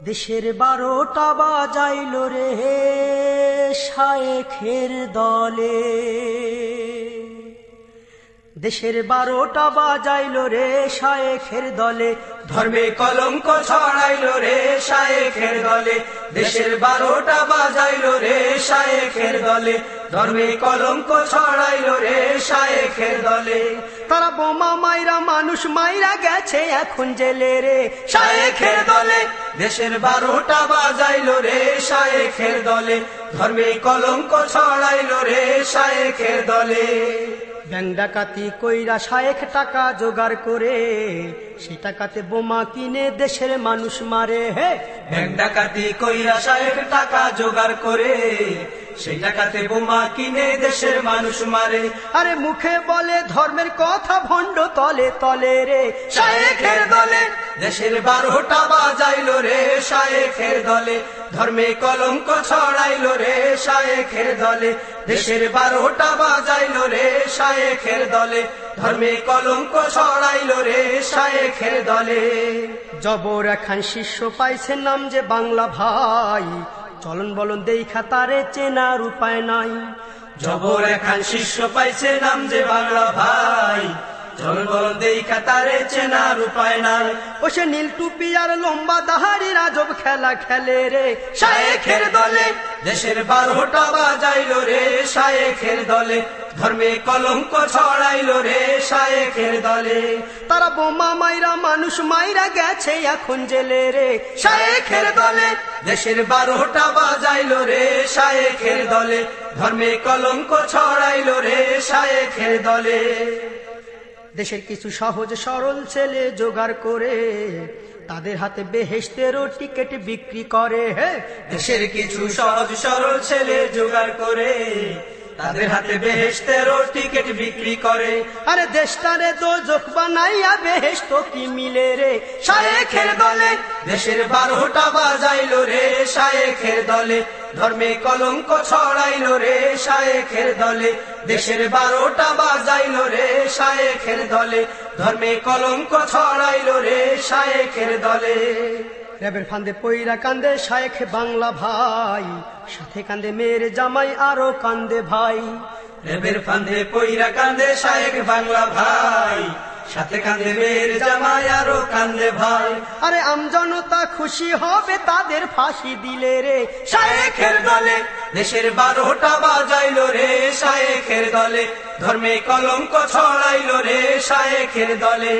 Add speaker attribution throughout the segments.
Speaker 1: দেশের বারোটা বাজাইল রে শায়েখের দলে। দেশের বারোটা বাজাইল রে শায়েখের দলে।
Speaker 2: ধর্মে কলঙ্ক ছড়াইলো রে শায়েখের দলে। দেশের বারোটা বাজাইলো রে শায়েখের দলে। ধর্মে কলঙ্ক ছড়াইলো রে শায়েখের দলে।
Speaker 1: তারা বোমা মাইরা, মানুষ মাইরা গেছে এখন জেলে রে।
Speaker 2: শায়েখের দলে দেশের বারোটা বাজাইলো রে। শায়েখের দলে ধর্মে কলঙ্ক ছড়াইলো রে। শায়েখের দলে।
Speaker 1: ব্যাং ডাকাতি কইরা শায়েখ টাকা জোগাড় করে সে টাকাতে বোমা কিনে দেশের মানুষ মারে হে।
Speaker 2: ব্যাংক ডাকাতি কইরা শায়েখ টাকা জোগাড় করে সেই টাকাতে বোমা কিনে দেশের মানুষ মারে।
Speaker 1: আরে মুখে বলে ধর্মের কথা ভণ্ড তলে তলে রে।
Speaker 2: শায়েখের দলে দেশের বারোটা বাজাইলো রে শায়েখের দলে ধর্মে কলঙ্ক ছড়াইলো রে শায়েখের দলে দেশের বারোটা বাজাইলো রে শায়েখের দলে ধর্মে কলঙ্ক ছড়াইল রে শায়েখের দলে।
Speaker 1: জবর এখন শিষ্য পাইছে নাম যে বাংলা ভাই। চলন বলন দেখা তারে চেনার উপায় নাই।
Speaker 2: জবর এখন শিষ্য পাইছে নাম যে বাংলা ভাই। চল বল দেখা তারে চেনার উপায় নাই
Speaker 1: ও সে নীল টুপি আর লম্বা দাহারি রাজব খেলা খেলে রে।
Speaker 2: শায়েখের দলে দেশের বারোটা বাজাইলো রে শায়েখের দলে ধর্মে কলঙ্ক ছড়াইলো রে শায়েখের দলে।
Speaker 1: তারা বোমা মাইরা মানুষ মাইরা গেছে এখন জেলে রে।
Speaker 2: শায়েখের দলে দেশের বারোটা বাজাইলো রে শায়েখের দলে ধর্মে কলঙ্ক ছড়াইলো রে শায়েখের দলে।
Speaker 1: দেশের কিছু সহজ সরল ছেলে জোগাড় করে তাদের হাতে বেহেস্তেরও টিকিট বিক্রি করে হ্যাঁ?
Speaker 2: দেশের কিছু সহজ সরল ছেলে জোগাড় করে তাদের হাতে বেহেস্তেরও টিকিট বিক্রি করে।
Speaker 1: আরে দেশটারে তো দোজক বানাইয়া বেহেস্ত কি মিলে রে।
Speaker 2: শায়েখের দলে দেশের বারোটা বাজাইলো রে। শায়েখের দলে ধর্মে কলঙ্ক ছড়াইলো রে। শায়েখের দলে দেশের বারোটা বাজাইলো রে। শায়েখের দলে ধর্মে কলঙ্ক ছড়াইলো রে। শায়েখের দলে
Speaker 1: রেবের ফান্দে পইরা কান্দে শায়েখ বাংলা ভাই সাথে কান্দে মেয়ের জামাই আরও কান্দে ভাই।
Speaker 2: রেবের ফান্দে পইরা কান্দে শায়েখ বাংলা ভাই সাথে কান্দে মেয়ের জামাই আরও কান্দে ভাই।
Speaker 1: আরে আমজনতা খুশি হবে তাদের ফাঁসি দিলে রে।
Speaker 2: শায়েখের দলে দেশের বারোটা বাজাইলো রে শায়েখের দলে ধর্মে কলঙ্ক ছড়াইলো রে। শায়েখের দলে।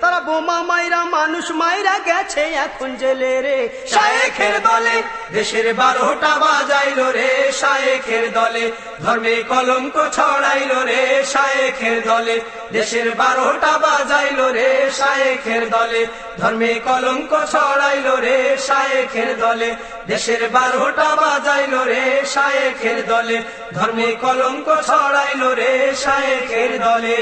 Speaker 1: তারা বোমা মাইরা মানুষ মাইরা গেছে এখন জেলে রে।
Speaker 2: শায়েখের দলে দেশের বারোটা বাজাইলো রে। শায়েখের দলে ধর্মে কলঙ্ক ছড়াইলো রে। শায়েখের দলে দেশের বারোটা বাজাইলো রে। শায়েখের দলে ধর্মে কলঙ্ক ছড়াইলো রে। শায়েখের দলে দেশের বারোটা বাজাইলো রে। শায়েখের দলে ধর্মে কলঙ্ক ছড়াইলো রে। শায়েখের দলে